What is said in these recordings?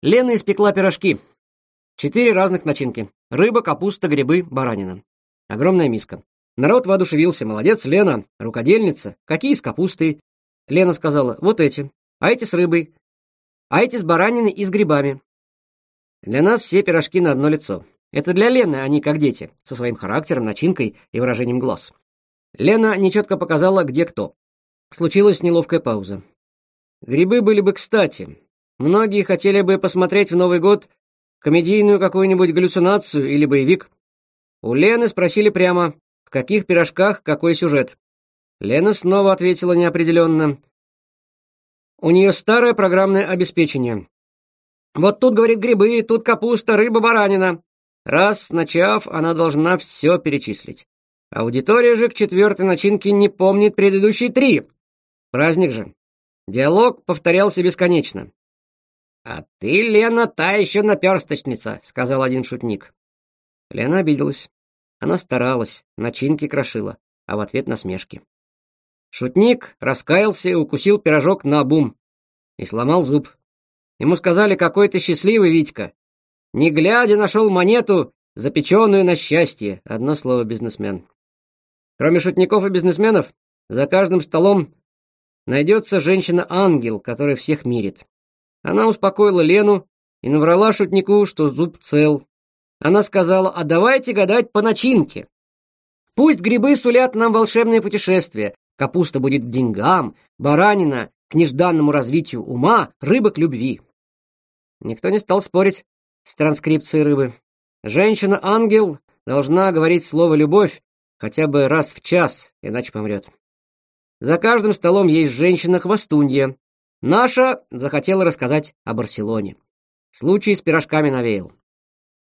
Лена испекла пирожки. Четыре разных начинки. Рыба, капуста, грибы, баранина. Огромная миска. Народ воодушевился. Молодец, Лена, рукодельница. Какие с капустой? Лена сказала, вот эти. А эти с рыбой. А эти с бараниной и с грибами. Для нас все пирожки на одно лицо. Это для Лены а они как дети, со своим характером, начинкой и выражением глаз. Лена нечетко показала, где кто. Случилась неловкая пауза. Грибы были бы кстати, Многие хотели бы посмотреть в Новый год комедийную какую-нибудь галлюцинацию или боевик. У Лены спросили прямо, в каких пирожках какой сюжет. Лена снова ответила неопределенно. У нее старое программное обеспечение. Вот тут, говорит, грибы, тут капуста, рыба, баранина. Раз, начав, она должна все перечислить. Аудитория же к четвертой начинке не помнит предыдущие три. Праздник же. Диалог повторялся бесконечно. «А ты, Лена, та еще наперсточница», — сказал один шутник. Лена обиделась. Она старалась, начинки крошила, а в ответ насмешки. Шутник раскаялся и укусил пирожок на бум и сломал зуб. Ему сказали, какой ты счастливый, Витька. Не глядя, нашел монету, запеченную на счастье. Одно слово бизнесмен. Кроме шутников и бизнесменов, за каждым столом найдется женщина-ангел, которая всех мирит. Она успокоила Лену и наврала шутнику, что зуб цел. Она сказала, а давайте гадать по начинке. Пусть грибы сулят нам волшебное путешествие, капуста будет к деньгам, баранина — к нежданному развитию ума, рыба — к любви. Никто не стал спорить с транскрипцией рыбы. Женщина-ангел должна говорить слово «любовь» хотя бы раз в час, иначе помрет. За каждым столом есть женщина-хвостунья, Наша захотела рассказать о Барселоне. Случай с пирожками навеял.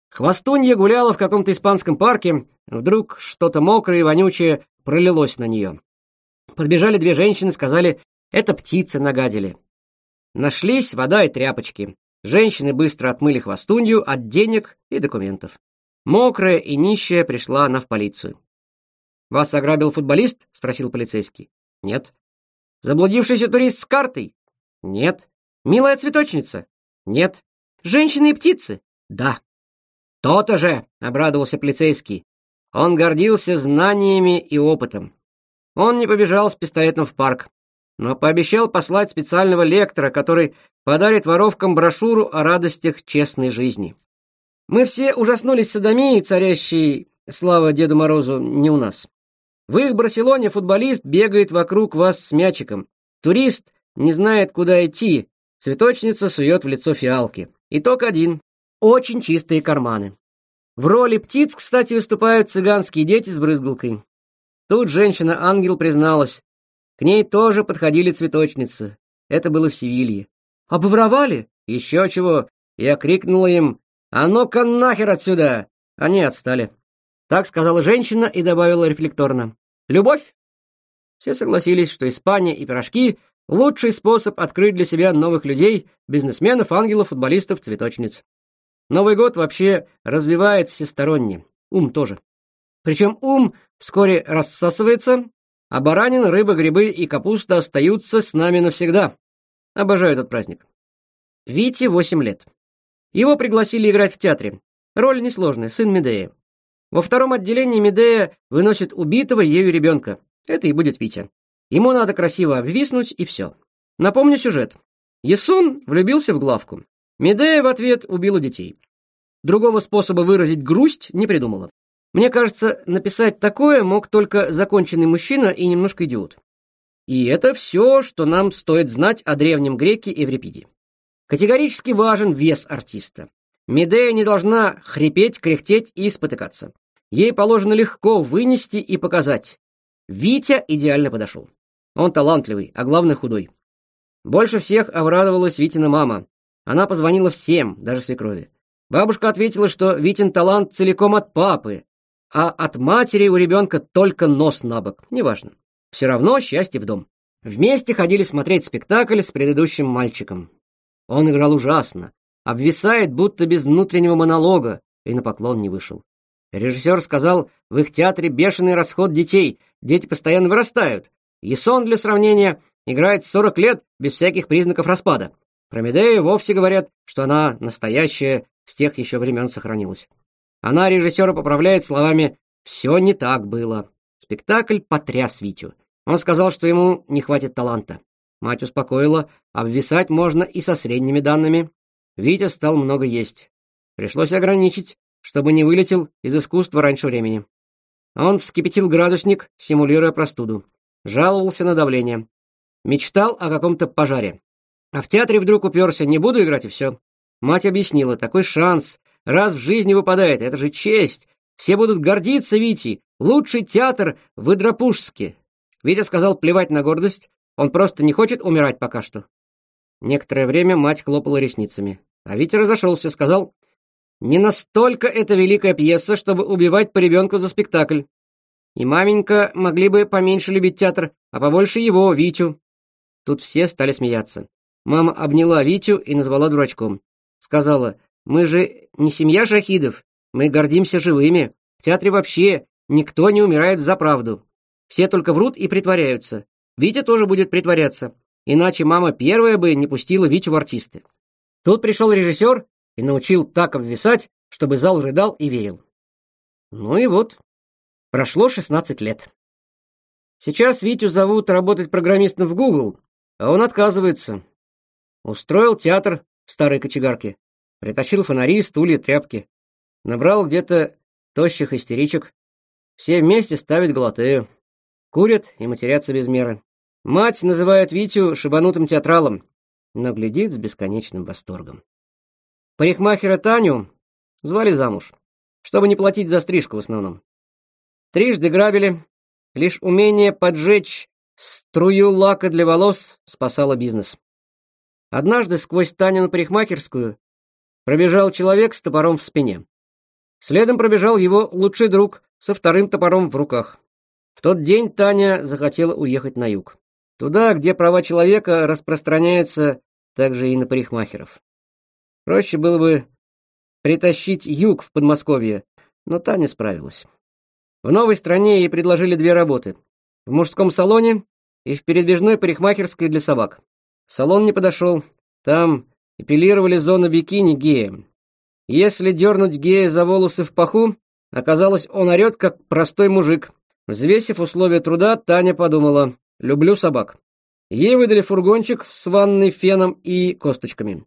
Хвостунья гуляла в каком-то испанском парке, вдруг что-то мокрое и вонючее пролилось на нее. Подбежали две женщины, сказали, это птицы нагадили. Нашлись вода и тряпочки. Женщины быстро отмыли хвостунью от денег и документов. Мокрая и нищая пришла она в полицию. «Вас ограбил футболист?» — спросил полицейский. «Нет». «Заблудившийся турист с картой?» Нет. Милая цветочница? Нет. Женщины и птицы? Да. То-то же, обрадовался полицейский. Он гордился знаниями и опытом. Он не побежал с пистолетом в парк, но пообещал послать специального лектора, который подарит воровкам брошюру о радостях честной жизни. Мы все ужаснулись садомией, царящей, слава Деду Морозу, не у нас. В их Барселоне футболист бегает вокруг вас с мячиком. Турист не знает, куда идти. Цветочница сует в лицо фиалки. Итог один. Очень чистые карманы. В роли птиц, кстати, выступают цыганские дети с брызгалкой. Тут женщина-ангел призналась. К ней тоже подходили цветочницы. Это было в Севилье. «Обворовали?» «Еще чего!» Я крикнула им. «А ну-ка нахер отсюда!» Они отстали. Так сказала женщина и добавила рефлекторно. «Любовь?» Все согласились, что Испания и пирожки Лучший способ открыть для себя новых людей, бизнесменов, ангелов, футболистов, цветочниц. Новый год вообще развивает всесторонне, ум тоже. Причем ум вскоре рассасывается, а баранин, рыба, грибы и капуста остаются с нами навсегда. Обожаю этот праздник. Вите 8 лет. Его пригласили играть в театре. Роль несложная, сын Медея. Во втором отделении Медея выносит убитого ею ребенка. Это и будет Витя. Ему надо красиво обвиснуть, и все. Напомню сюжет. Ясун влюбился в главку. Медея в ответ убила детей. Другого способа выразить грусть не придумала. Мне кажется, написать такое мог только законченный мужчина и немножко идиот. И это все, что нам стоит знать о древнем греке Еврипиде. Категорически важен вес артиста. Медея не должна хрипеть, кряхтеть и спотыкаться. Ей положено легко вынести и показать. Витя идеально подошел. Он талантливый, а главное худой. Больше всех обрадовалась Витина мама. Она позвонила всем, даже свекрови. Бабушка ответила, что Витин талант целиком от папы, а от матери у ребенка только нос на бок, неважно. Все равно счастье в дом. Вместе ходили смотреть спектакль с предыдущим мальчиком. Он играл ужасно, обвисает, будто без внутреннего монолога, и на поклон не вышел. Режиссер сказал, в их театре бешеный расход детей, дети постоянно вырастают. Ясон, для сравнения, играет 40 лет без всяких признаков распада. Про Медею вовсе говорят, что она настоящая, с тех еще времен сохранилась. Она режиссера поправляет словами «все не так было». Спектакль потряс Витю. Он сказал, что ему не хватит таланта. Мать успокоила, обвисать можно и со средними данными. Витя стал много есть. Пришлось ограничить, чтобы не вылетел из искусства раньше времени. Он вскипятил градусник, симулируя простуду. Жаловался на давление. Мечтал о каком-то пожаре. А в театре вдруг уперся, не буду играть и все. Мать объяснила, такой шанс, раз в жизни выпадает, это же честь. Все будут гордиться Витей, лучший театр в Идропужске. Витя сказал плевать на гордость, он просто не хочет умирать пока что. Некоторое время мать хлопала ресницами. А Витя разошелся, сказал, не настолько это великая пьеса, чтобы убивать по ребенку за спектакль. И маменька могли бы поменьше любить театр, а побольше его, Витю». Тут все стали смеяться. Мама обняла Витю и назвала дурачком. Сказала, «Мы же не семья шахидов, мы гордимся живыми. В театре вообще никто не умирает за правду. Все только врут и притворяются. Витя тоже будет притворяться. Иначе мама первая бы не пустила Витю в артисты». Тут пришел режиссер и научил так обвисать, чтобы зал рыдал и верил. Ну и вот. Прошло 16 лет. Сейчас Витю зовут работать программистом в Google, а он отказывается. Устроил театр в старой кочегарке, притащил фонари, стулья, тряпки. Набрал где-то тощих истеричек. Все вместе ставят галатею. Курят и матерятся без меры. Мать называет Витю шибанутым театралом, но глядит с бесконечным восторгом. Парикмахера Таню звали замуж, чтобы не платить за стрижку в основном. Трижды грабили, лишь умение поджечь струю лака для волос спасало бизнес. Однажды сквозь Таню на парикмахерскую пробежал человек с топором в спине. Следом пробежал его лучший друг со вторым топором в руках. В тот день Таня захотела уехать на юг. Туда, где права человека распространяются также и на парикмахеров. Проще было бы притащить юг в Подмосковье, но та не справилась. В новой стране ей предложили две работы. В мужском салоне и в передвижной парикмахерской для собак. Салон не подошел. Там эпилировали зону бикини геем. Если дернуть гея за волосы в паху, оказалось, он орет, как простой мужик. Взвесив условия труда, Таня подумала, люблю собак. Ей выдали фургончик с ванной, феном и косточками.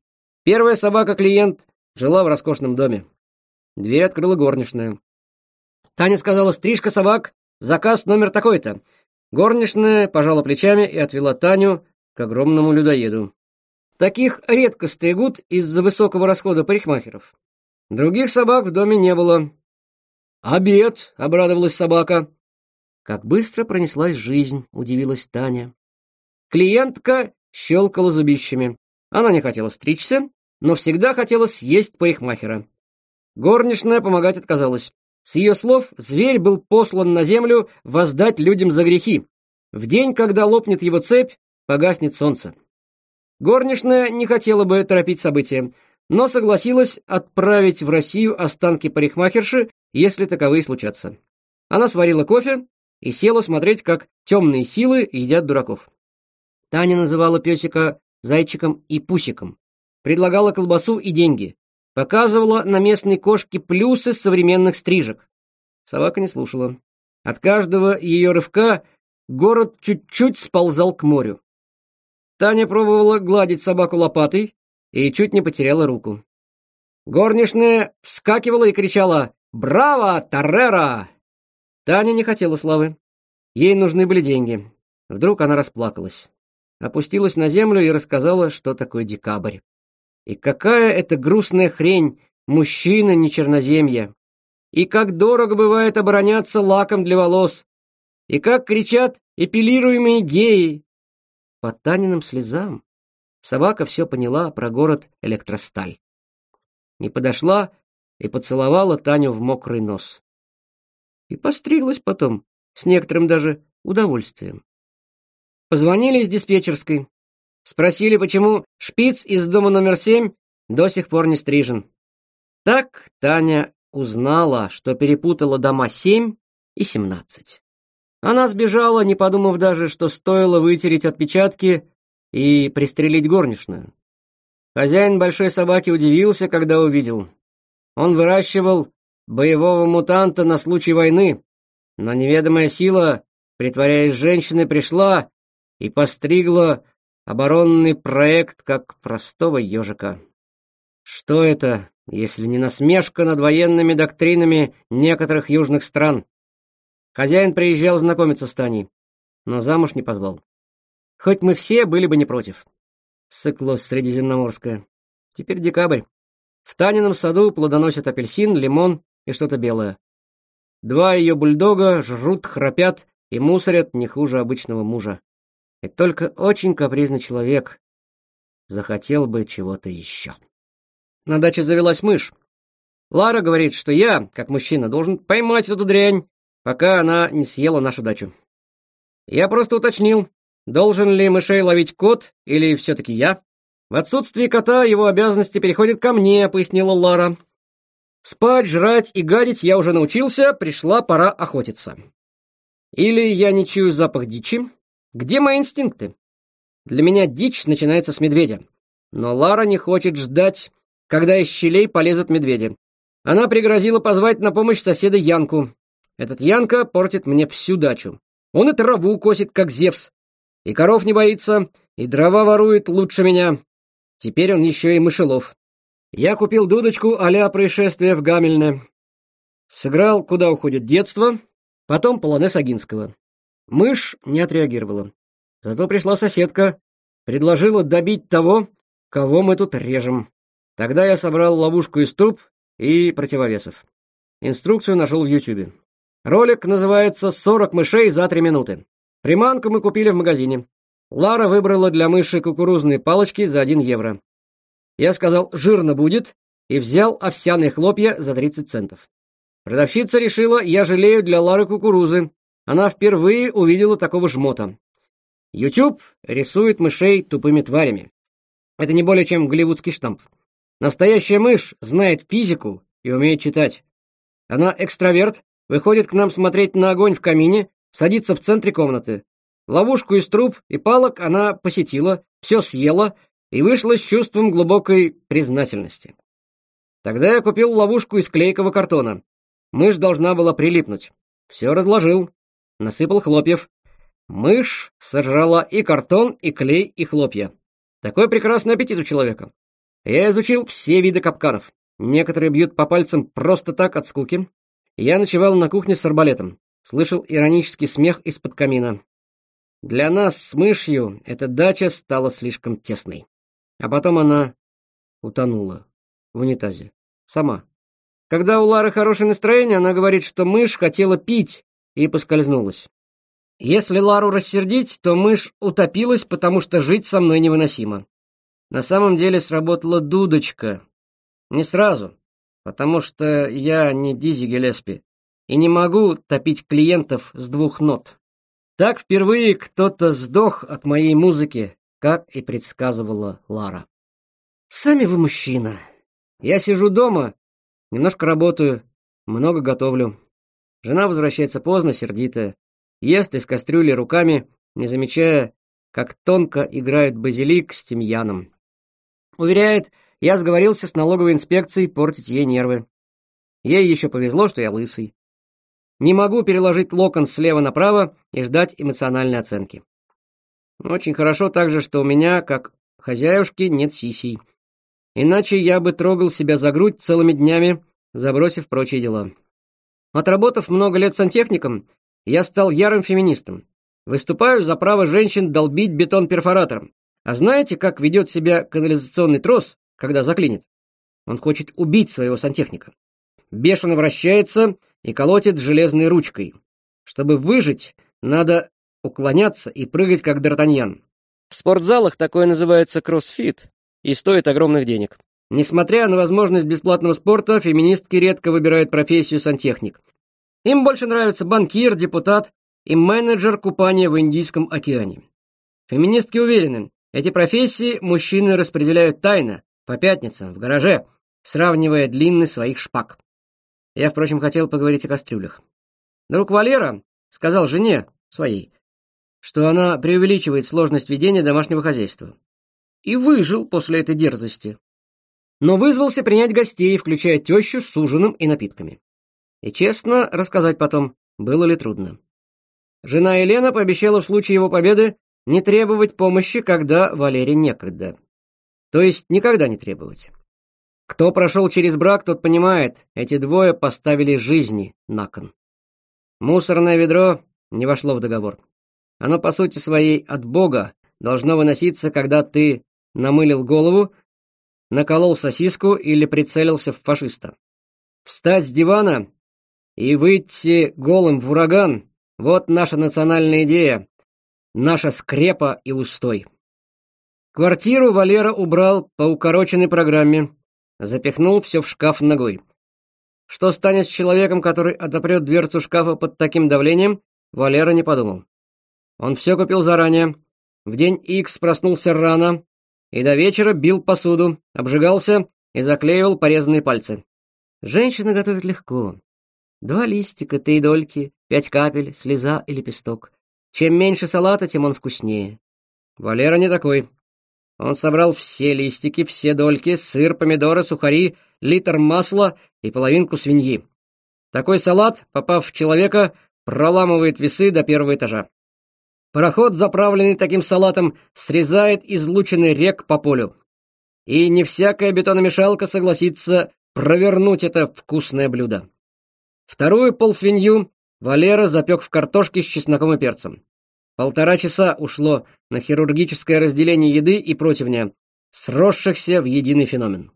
Первая собака-клиент жила в роскошном доме. Дверь открыла горничная. Таня сказала «Стрижка собак, заказ номер такой-то». Горничная пожала плечами и отвела Таню к огромному людоеду. Таких редко стригут из-за высокого расхода парикмахеров. Других собак в доме не было. «Обед!» — обрадовалась собака. Как быстро пронеслась жизнь, удивилась Таня. Клиентка щелкала зубищами. Она не хотела стричься, но всегда хотелось съесть парикмахера. Горничная помогать отказалась. С ее слов, зверь был послан на землю воздать людям за грехи. В день, когда лопнет его цепь, погаснет солнце. Горничная не хотела бы торопить события, но согласилась отправить в Россию останки парикмахерши, если таковые случатся. Она сварила кофе и села смотреть, как темные силы едят дураков. Таня называла песика зайчиком и пусиком предлагала колбасу и деньги, показывала на местной кошке плюсы современных стрижек. Собака не слушала. От каждого ее рывка город чуть-чуть сползал к морю. Таня пробовала гладить собаку лопатой и чуть не потеряла руку. Горничная вскакивала и кричала «Браво, Торрера!». Таня не хотела славы. Ей нужны были деньги. Вдруг она расплакалась. Опустилась на землю и рассказала, что такое декабрь. И какая это грустная хрень, мужчина не черноземья. И как дорого бывает обороняться лаком для волос. И как кричат эпилируемые геи. По Таниным слезам собака все поняла про город Электросталь. Не подошла и поцеловала Таню в мокрый нос. И постриглась потом, с некоторым даже удовольствием. Позвонили из диспетчерской. Спросили, почему шпиц из дома номер семь до сих пор не стрижен. Так Таня узнала, что перепутала дома семь и семнадцать. Она сбежала, не подумав даже, что стоило вытереть отпечатки и пристрелить горничную. Хозяин большой собаки удивился, когда увидел. Он выращивал боевого мутанта на случай войны, но неведомая сила, притворяясь женщиной, пришла и постригла оборонный проект как простого ежика. Что это, если не насмешка над военными доктринами некоторых южных стран? Хозяин приезжал знакомиться с Таней, но замуж не позвал. Хоть мы все были бы не против. Сыклось Средиземноморское. Теперь декабрь. В Танином саду плодоносят апельсин, лимон и что-то белое. Два ее бульдога жрут, храпят и мусорят не хуже обычного мужа. И только очень капризный человек захотел бы чего-то еще. На даче завелась мышь. Лара говорит, что я, как мужчина, должен поймать эту дрянь, пока она не съела нашу дачу. Я просто уточнил, должен ли мышей ловить кот или все-таки я. В отсутствие кота его обязанности переходят ко мне, пояснила Лара. Спать, жрать и гадить я уже научился, пришла пора охотиться. Или я не чую запах дичи, где мои инстинкты? Для меня дичь начинается с медведя. Но Лара не хочет ждать, когда из щелей полезут медведи. Она пригрозила позвать на помощь соседа Янку. Этот Янка портит мне всю дачу. Он и траву косит, как Зевс. И коров не боится, и дрова ворует лучше меня. Теперь он еще и мышелов. Я купил дудочку а-ля происшествие в Гамельне. Сыграл «Куда уходит детство», потом «Полонез Агинского». Мышь не отреагировала. Зато пришла соседка, предложила добить того, кого мы тут режем. Тогда я собрал ловушку из труб и противовесов. Инструкцию нашел в Ютьюбе. Ролик называется «40 мышей за 3 минуты». Приманку мы купили в магазине. Лара выбрала для мыши кукурузные палочки за 1 евро. Я сказал «жирно будет» и взял овсяные хлопья за 30 центов. Продавщица решила, я жалею для Лары кукурузы, она впервые увидела такого жмота. YouTube рисует мышей тупыми тварями. Это не более чем голливудский штамп. Настоящая мышь знает физику и умеет читать. Она экстраверт, выходит к нам смотреть на огонь в камине, садится в центре комнаты. Ловушку из труб и палок она посетила, все съела и вышла с чувством глубокой признательности. Тогда я купил ловушку из клейкого картона. Мышь должна была прилипнуть. Все разложил, насыпал хлопьев. Мышь сожрала и картон, и клей, и хлопья. Такой прекрасный аппетит у человека. Я изучил все виды капканов. Некоторые бьют по пальцам просто так от скуки. Я ночевал на кухне с арбалетом. Слышал иронический смех из-под камина. Для нас с мышью эта дача стала слишком тесной. А потом она утонула в унитазе. Сама. Когда у Лары хорошее настроение, она говорит, что мышь хотела пить, и поскользнулась. Если Лару рассердить, то мышь утопилась, потому что жить со мной невыносимо. На самом деле сработала дудочка. Не сразу, потому что я не Дизи Гелеспи и не могу топить клиентов с двух нот. Так впервые кто-то сдох от моей музыки, как и предсказывала Лара. «Сами вы мужчина. Я сижу дома, немножко работаю, много готовлю. Жена возвращается поздно, сердитая. Ест из кастрюли руками, не замечая, как тонко играют базилик с тимьяном. Уверяет, я сговорился с налоговой инспекцией портить ей нервы. Ей еще повезло, что я лысый. Не могу переложить локон слева направо и ждать эмоциональной оценки. Очень хорошо также, что у меня, как хозяюшки, нет сисей. Иначе я бы трогал себя за грудь целыми днями, забросив прочие дела. Отработав много лет сантехником, я стал ярым феминистом. Выступаю за право женщин долбить бетон перфоратором. А знаете, как ведет себя канализационный трос, когда заклинит? Он хочет убить своего сантехника. Бешено вращается и колотит железной ручкой. Чтобы выжить, надо уклоняться и прыгать, как Д'Артаньян. В спортзалах такое называется кроссфит и стоит огромных денег. Несмотря на возможность бесплатного спорта, феминистки редко выбирают профессию сантехник. Им больше нравится банкир, депутат и менеджер купания в Индийском океане. Феминистки уверены, эти профессии мужчины распределяют тайно, по пятницам, в гараже, сравнивая длины своих шпаг. Я, впрочем, хотел поговорить о кастрюлях. Друг Валера сказал жене, своей, что она преувеличивает сложность ведения домашнего хозяйства. И выжил после этой дерзости но вызвался принять гостей, включая тещу с ужином и напитками. И честно рассказать потом, было ли трудно. Жена Елена пообещала в случае его победы не требовать помощи, когда Валере некогда. То есть никогда не требовать. Кто прошел через брак, тот понимает, эти двое поставили жизни на кон. Мусорное ведро не вошло в договор. Оно, по сути своей, от Бога должно выноситься, когда ты намылил голову наколол сосиску или прицелился в фашиста. Встать с дивана и выйти голым в ураган — вот наша национальная идея, наша скрепа и устой. Квартиру Валера убрал по укороченной программе, запихнул все в шкаф ногой. Что станет с человеком, который отопрет дверцу шкафа под таким давлением, Валера не подумал. Он все купил заранее. В день Икс проснулся рано, и до вечера бил посуду, обжигался и заклеивал порезанные пальцы. Женщина готовит легко. Два листика, три дольки, пять капель, слеза и лепесток. Чем меньше салата, тем он вкуснее. Валера не такой. Он собрал все листики, все дольки, сыр, помидоры, сухари, литр масла и половинку свиньи. Такой салат, попав в человека, проламывает весы до первого этажа. Пароход, заправленный таким салатом, срезает излученный рек по полю. И не всякая бетономешалка согласится провернуть это вкусное блюдо. Вторую полсвинью Валера запек в картошке с чесноком и перцем. Полтора часа ушло на хирургическое разделение еды и противня, сросшихся в единый феномен.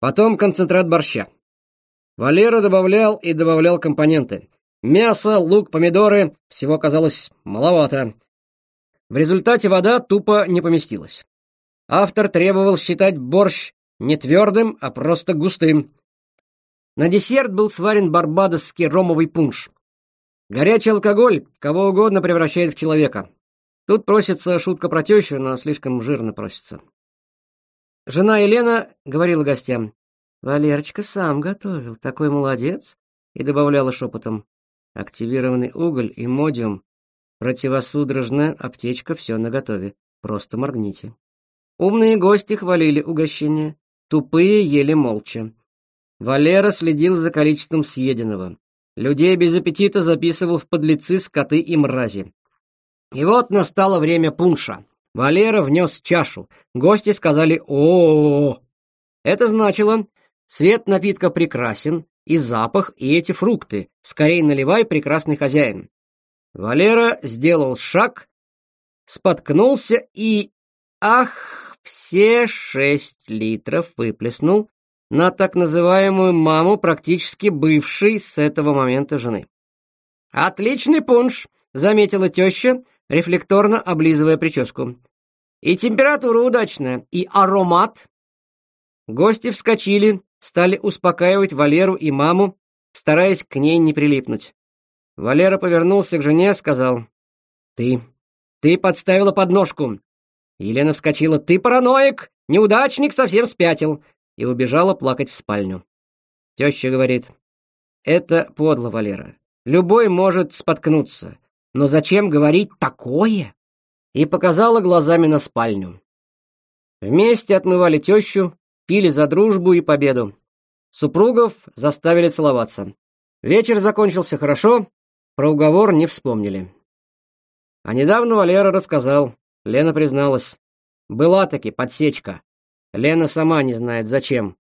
Потом концентрат борща. Валера добавлял и добавлял компоненты – Мясо, лук, помидоры — всего казалось маловато. В результате вода тупо не поместилась. Автор требовал считать борщ не твердым, а просто густым. На десерт был сварен барбадосский ромовый пунш. Горячий алкоголь кого угодно превращает в человека. Тут просится шутка про тещу, но слишком жирно просится. Жена Елена говорила гостям, «Валерочка сам готовил, такой молодец», и добавляла шепотом, Активированный уголь и модиум. Противосудорожная аптечка все наготове. Просто моргните. Умные гости хвалили угощение, тупые ели молча. Валера следил за количеством съеденного. Людей без аппетита записывал в подлецы скоты и мрази. И вот настало время пунша. Валера внес чашу. Гости сказали о, -о, -о, Это значило, цвет напитка прекрасен, и запах, и эти фрукты. скорей наливай, прекрасный хозяин. Валера сделал шаг, споткнулся и... Ах, все шесть литров выплеснул на так называемую маму, практически бывшей с этого момента жены. «Отличный пунш!» — заметила теща, рефлекторно облизывая прическу. «И температура удачная, и аромат!» Гости вскочили, стали успокаивать Валеру и маму, стараясь к ней не прилипнуть. Валера повернулся к жене, сказал, «Ты, ты подставила подножку». Елена вскочила, «Ты параноик, неудачник, совсем спятил», и убежала плакать в спальню. Теща говорит, «Это подло, Валера. Любой может споткнуться. Но зачем говорить такое?» И показала глазами на спальню. Вместе отмывали тещу, пили за дружбу и победу. Супругов заставили целоваться. Вечер закончился хорошо, про уговор не вспомнили. А недавно Валера рассказал, Лена призналась. Была таки подсечка. Лена сама не знает зачем.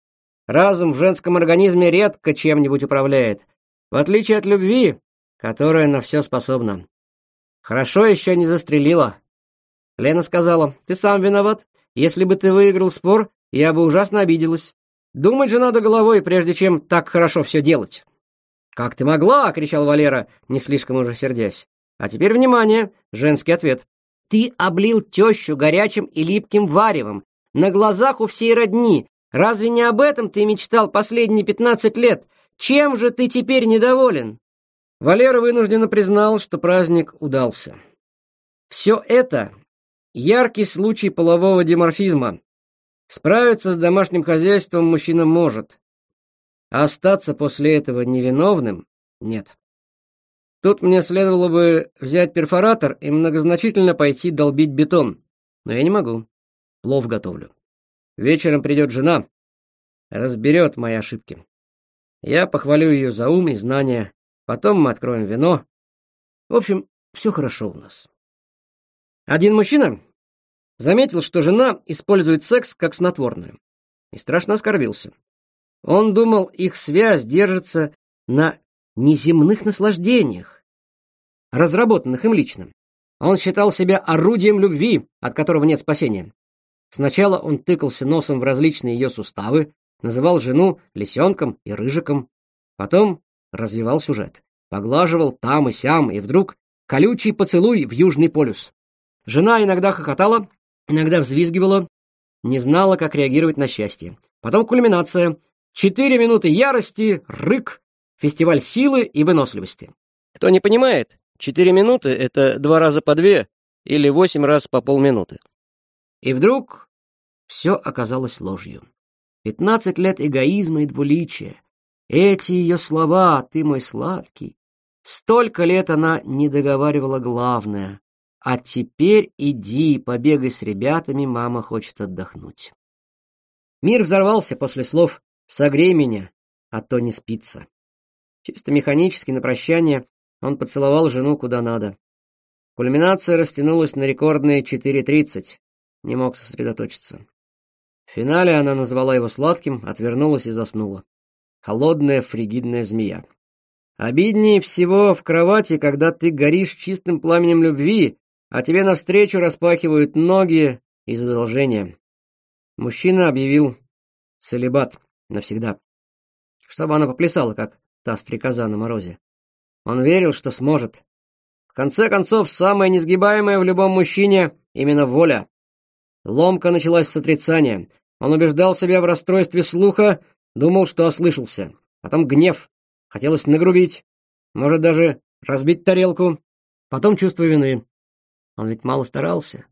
Разум в женском организме редко чем-нибудь управляет, в отличие от любви, которая на все способна. Хорошо еще не застрелила. Лена сказала, ты сам виноват. Если бы ты выиграл спор, я бы ужасно обиделась. Думать же надо головой, прежде чем так хорошо все делать». «Как ты могла?» — кричал Валера, не слишком уже сердясь. «А теперь, внимание, женский ответ. Ты облил тещу горячим и липким варевом, на глазах у всей родни. Разве не об этом ты мечтал последние пятнадцать лет? Чем же ты теперь недоволен?» Валера вынужденно признал, что праздник удался. Все это — яркий случай полового диморфизма, Справиться с домашним хозяйством мужчина может, а остаться после этого невиновным нет. Тут мне следовало бы взять перфоратор и многозначительно пойти долбить бетон, но я не могу. Плов готовлю. Вечером придет жена, разберет мои ошибки. Я похвалю ее за ум и знания, потом мы откроем вино. В общем, все хорошо у нас. Один мужчина Заметил, что жена использует секс как снотворное. И страшно оскорбился. Он думал, их связь держится на неземных наслаждениях, разработанных им лично. Он считал себя орудием любви, от которого нет спасения. Сначала он тыкался носом в различные ее суставы, называл жену лисенком и рыжиком. Потом развивал сюжет. Поглаживал там и сям, и вдруг колючий поцелуй в Южный полюс. Жена иногда хохотала, Иногда взвизгивала, не знала, как реагировать на счастье. Потом кульминация. Четыре минуты ярости, рык, фестиваль силы и выносливости. Кто не понимает, четыре минуты — это два раза по две или восемь раз по полминуты. И вдруг все оказалось ложью. Пятнадцать лет эгоизма и двуличия. Эти ее слова «ты мой сладкий» Столько лет она не договаривала главное. А теперь иди, побегай с ребятами, мама хочет отдохнуть. Мир взорвался после слов «Согрей меня, а то не спится». Чисто механически на прощание он поцеловал жену куда надо. Кульминация растянулась на рекордные 4.30. Не мог сосредоточиться. В финале она назвала его сладким, отвернулась и заснула. Холодная фригидная змея. Обиднее всего в кровати, когда ты горишь чистым пламенем любви, а тебе навстречу распахивают ноги из задолжения. Мужчина объявил целебат навсегда, чтобы она поплясала, как та стрекоза на морозе. Он верил, что сможет. В конце концов, самое несгибаемое в любом мужчине — именно воля. Ломка началась с отрицания. Он убеждал себя в расстройстве слуха, думал, что ослышался. Потом гнев. Хотелось нагрубить. Может, даже разбить тарелку. Потом чувство вины. Он ведь мало старался.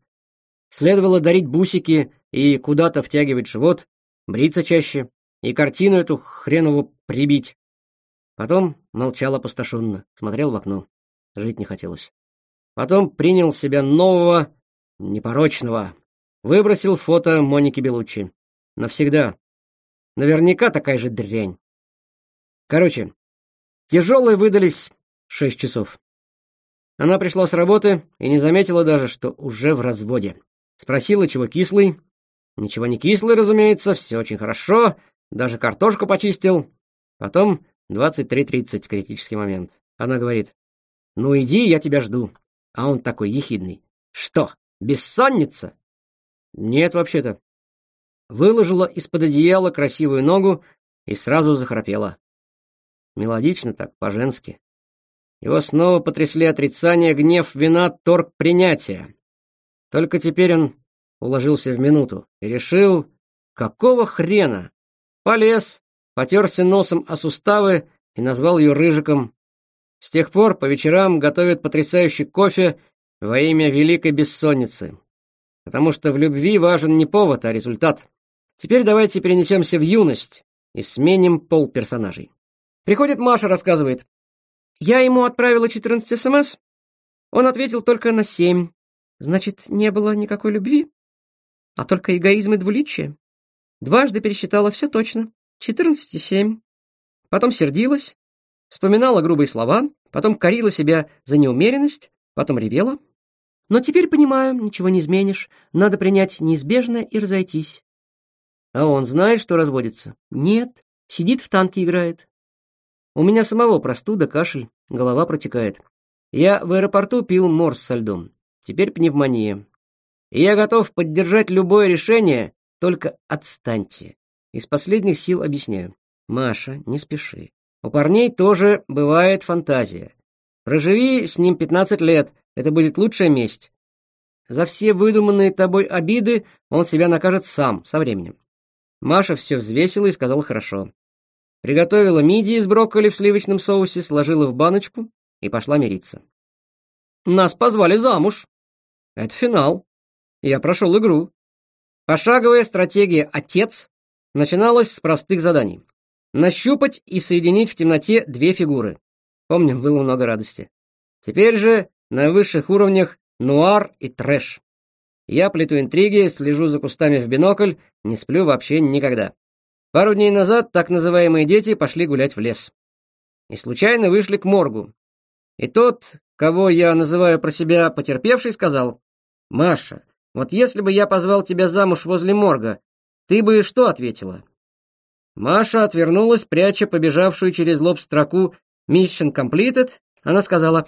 Следовало дарить бусики и куда-то втягивать живот, бриться чаще и картину эту хренову прибить. Потом молчал опустошенно, смотрел в окно. Жить не хотелось. Потом принял себя нового, непорочного. Выбросил фото Моники Белуччи. Навсегда. Наверняка такая же дрянь. Короче, тяжелые выдались шесть часов. Она пришла с работы и не заметила даже, что уже в разводе. Спросила, чего кислый. Ничего не кислый, разумеется, все очень хорошо, даже картошку почистил. Потом 23.30, критический момент. Она говорит, «Ну иди, я тебя жду». А он такой ехидный, «Что, бессонница?» «Нет, вообще-то». Выложила из-под одеяла красивую ногу и сразу захрапела. Мелодично так, по-женски. Его снова потрясли отрицание, гнев, вина, торг, принятие. Только теперь он уложился в минуту и решил, какого хрена? Полез, потерся носом о суставы и назвал ее Рыжиком. С тех пор по вечерам готовят потрясающий кофе во имя великой бессонницы. Потому что в любви важен не повод, а результат. Теперь давайте перенесемся в юность и сменим пол персонажей. Приходит Маша, рассказывает. Я ему отправила 14 СМС. Он ответил только на 7. Значит, не было никакой любви, а только эгоизм и двуличие. Дважды пересчитала все точно. 14 и 7. Потом сердилась, вспоминала грубые слова, потом корила себя за неумеренность, потом ревела. Но теперь понимаю, ничего не изменишь. Надо принять неизбежное и разойтись. А он знает, что разводится? Нет. Сидит в танке играет. У меня самого простуда, кашель, голова протекает. Я в аэропорту пил морс со льдом. Теперь пневмония. И я готов поддержать любое решение, только отстаньте. Из последних сил объясняю. Маша, не спеши. У парней тоже бывает фантазия. Проживи с ним 15 лет, это будет лучшая месть. За все выдуманные тобой обиды он себя накажет сам, со временем. Маша все взвесила и сказала хорошо. Приготовила мидии из брокколи в сливочном соусе, сложила в баночку и пошла мириться. «Нас позвали замуж!» «Это финал. Я прошел игру». Пошаговая стратегия «Отец» начиналась с простых заданий. Нащупать и соединить в темноте две фигуры. Помню, было много радости. Теперь же на высших уровнях нуар и трэш. Я плету интриги, слежу за кустами в бинокль, не сплю вообще никогда. Пару дней назад так называемые дети пошли гулять в лес. И случайно вышли к моргу. И тот, кого я называю про себя потерпевший, сказал, «Маша, вот если бы я позвал тебя замуж возле морга, ты бы что ответила?» Маша отвернулась, пряча побежавшую через лоб строку «Mission completed». Она сказала,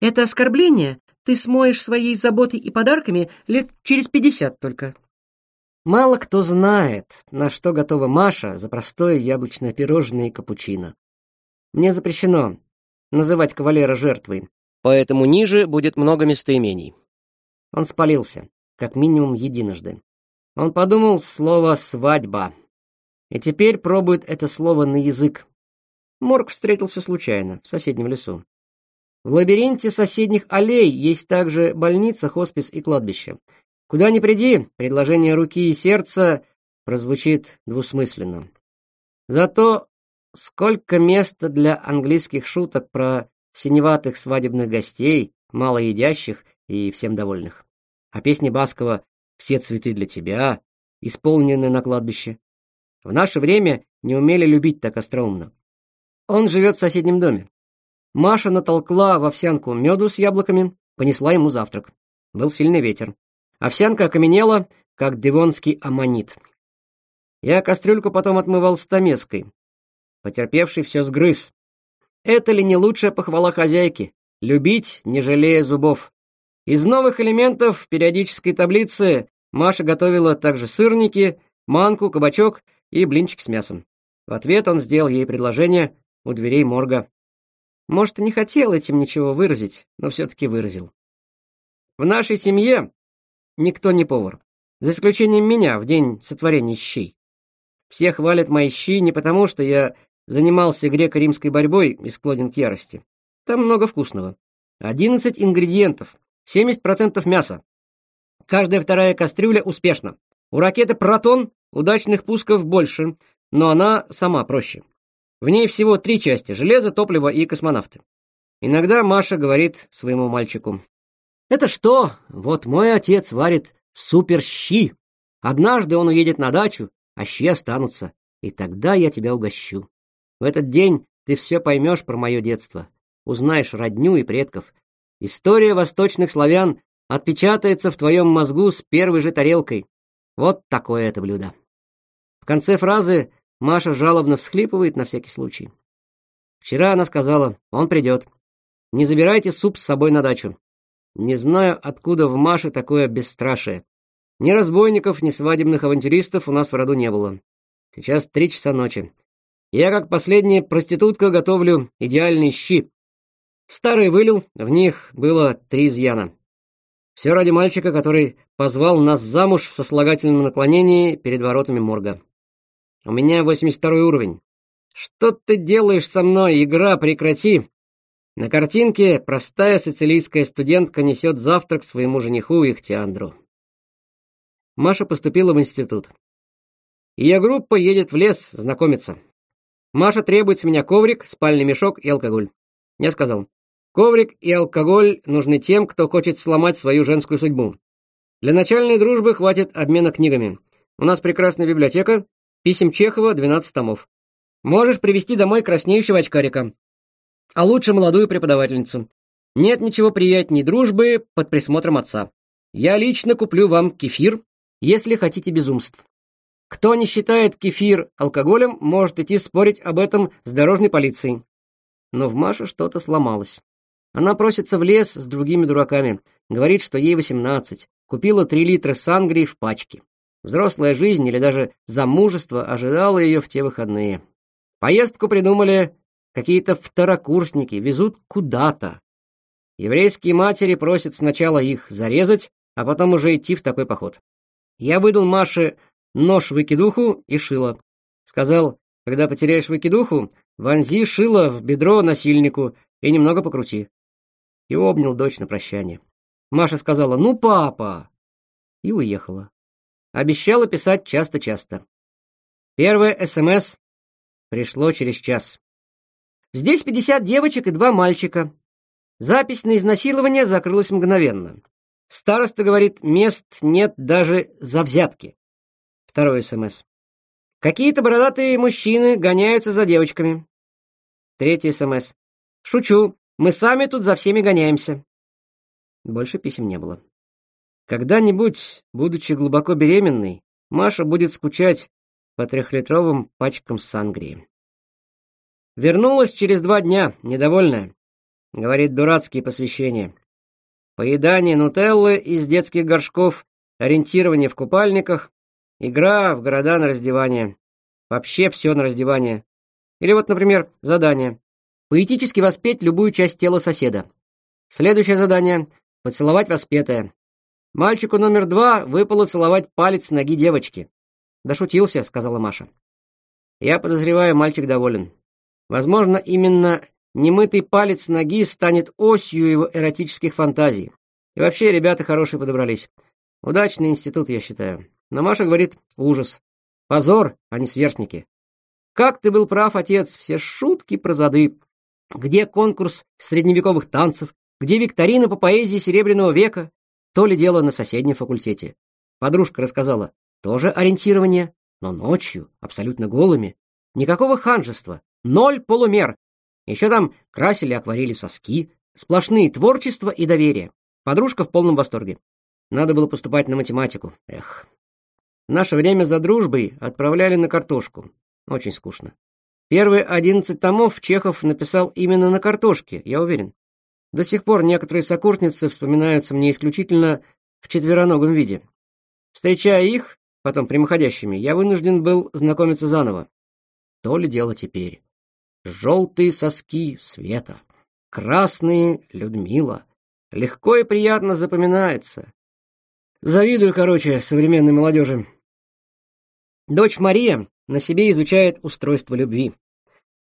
«Это оскорбление. Ты смоешь своей заботой и подарками лет через пятьдесят только». Мало кто знает, на что готова Маша за простое яблочное пирожное и капучино. Мне запрещено называть кавалера жертвой, поэтому ниже будет много местоимений. Он спалился, как минимум единожды. Он подумал слово «свадьба». И теперь пробует это слово на язык. Морг встретился случайно, в соседнем лесу. В лабиринте соседних аллей есть также больница, хоспис и кладбище. Куда ни приди, предложение руки и сердца прозвучит двусмысленно. Зато сколько места для английских шуток про синеватых свадебных гостей, малоедящих и всем довольных. А песни Баскова «Все цветы для тебя» исполнены на кладбище. В наше время не умели любить так остроумно. Он живет в соседнем доме. Маша натолкла в овсянку меду с яблоками, понесла ему завтрак. Был сильный ветер. Овсянка окаменела, как девонский аммонит. Я кастрюльку потом отмывал стамеской. Потерпевший все сгрыз. Это ли не лучшая похвала хозяйки? Любить, не жалея зубов. Из новых элементов в периодической таблицы Маша готовила также сырники, манку, кабачок и блинчик с мясом. В ответ он сделал ей предложение у дверей морга. Может, и не хотел этим ничего выразить, но все-таки выразил. В нашей семье никто не повар, за исключением меня в день сотворения щей. Все хвалят мои щи не потому, что я занимался греко-римской борьбой и склонен к ярости. Там много вкусного. 11 ингредиентов, 70% мяса. Каждая вторая кастрюля успешна. У ракеты «Протон» удачных пусков больше, но она сама проще. В ней всего три части – железо, топливо и космонавты. Иногда Маша говорит своему мальчику, это что? Вот мой отец варит суперщи. Однажды он уедет на дачу, а щи останутся, и тогда я тебя угощу. В этот день ты все поймешь про мое детство, узнаешь родню и предков. История восточных славян отпечатается в твоем мозгу с первой же тарелкой. Вот такое это блюдо. В конце фразы Маша жалобно всхлипывает на всякий случай. Вчера она сказала: "Он придет. Не забирайте суп с собой на дачу. Не знаю, откуда в Маше такое бесстрашие. Ни разбойников, ни свадебных авантюристов у нас в роду не было. Сейчас три часа ночи. Я, как последняя проститутка, готовлю идеальный щи. Старый вылил, в них было три изъяна. Все ради мальчика, который позвал нас замуж в сослагательном наклонении перед воротами морга. У меня 82 уровень. Что ты делаешь со мной, игра, прекрати! На картинке простая сицилийская студентка несет завтрак своему жениху Ихтиандру. Маша поступила в институт. Ее группа едет в лес знакомиться. Маша требует с меня коврик, спальный мешок и алкоголь. Я сказал, коврик и алкоголь нужны тем, кто хочет сломать свою женскую судьбу. Для начальной дружбы хватит обмена книгами. У нас прекрасная библиотека, писем Чехова, 12 томов. Можешь привести домой краснеющего очкарика а лучше молодую преподавательницу. Нет ничего приятней дружбы под присмотром отца. Я лично куплю вам кефир, если хотите безумств. Кто не считает кефир алкоголем, может идти спорить об этом с дорожной полицией. Но в Маше что-то сломалось. Она просится в лес с другими дураками, говорит, что ей 18, купила 3 литра сангрии в пачке. Взрослая жизнь или даже замужество ожидала ее в те выходные. Поездку придумали какие-то второкурсники везут куда-то. Еврейские матери просят сначала их зарезать, а потом уже идти в такой поход. Я выдал Маше нож-выкидуху и шило. Сказал, когда потеряешь выкидуху, вонзи шило в бедро насильнику и немного покрути. И обнял дочь на прощание. Маша сказала «Ну, папа!» и уехала. Обещала писать часто-часто. Первое СМС пришло через час. Здесь 50 девочек и два мальчика. Запись на изнасилование закрылась мгновенно. Староста говорит, мест нет даже за взятки. Второй СМС. Эм Какие-то бородатые мужчины гоняются за девочками. Третий СМС. Эм Шучу, мы сами тут за всеми гоняемся. Больше писем не было. Когда-нибудь, будучи глубоко беременной, Маша будет скучать по трехлитровым пачкам сангрии. Вернулась через два дня, недовольная. Говорит, дурацкие посвящения. Поедание нутеллы из детских горшков, ориентирование в купальниках, игра в города на раздевание. Вообще все на раздевание. Или вот, например, задание. Поэтически воспеть любую часть тела соседа. Следующее задание – поцеловать воспетое. Мальчику номер два выпало целовать палец ноги девочки. «Дошутился», — сказала Маша. «Я подозреваю, мальчик доволен. Возможно, именно немытый палец ноги станет осью его эротических фантазий. И вообще, ребята хорошие подобрались. Удачный институт, я считаю. Но Маша говорит, ужас. Позор, а не сверстники. Как ты был прав, отец, все шутки про зады. Где конкурс средневековых танцев, где викторина по поэзии Серебряного века, то ли дело на соседнем факультете. Подружка рассказала, тоже ориентирование, но ночью, абсолютно голыми. Никакого ханжества, ноль полумер. Еще там красили акварелью соски, сплошные творчество и доверие. Подружка в полном восторге. Надо было поступать на математику. Эх. Наше время за дружбой отправляли на картошку. Очень скучно. Первые одиннадцать томов Чехов написал именно на картошке, я уверен. До сих пор некоторые сокурсницы вспоминаются мне исключительно в четвероногом виде. Встречая их, потом прямоходящими, я вынужден был знакомиться заново. То ли дело теперь желтые соски Света, красные Людмила. Легко и приятно запоминается. Завидую, короче, современной молодежи. Дочь Мария на себе изучает устройство любви.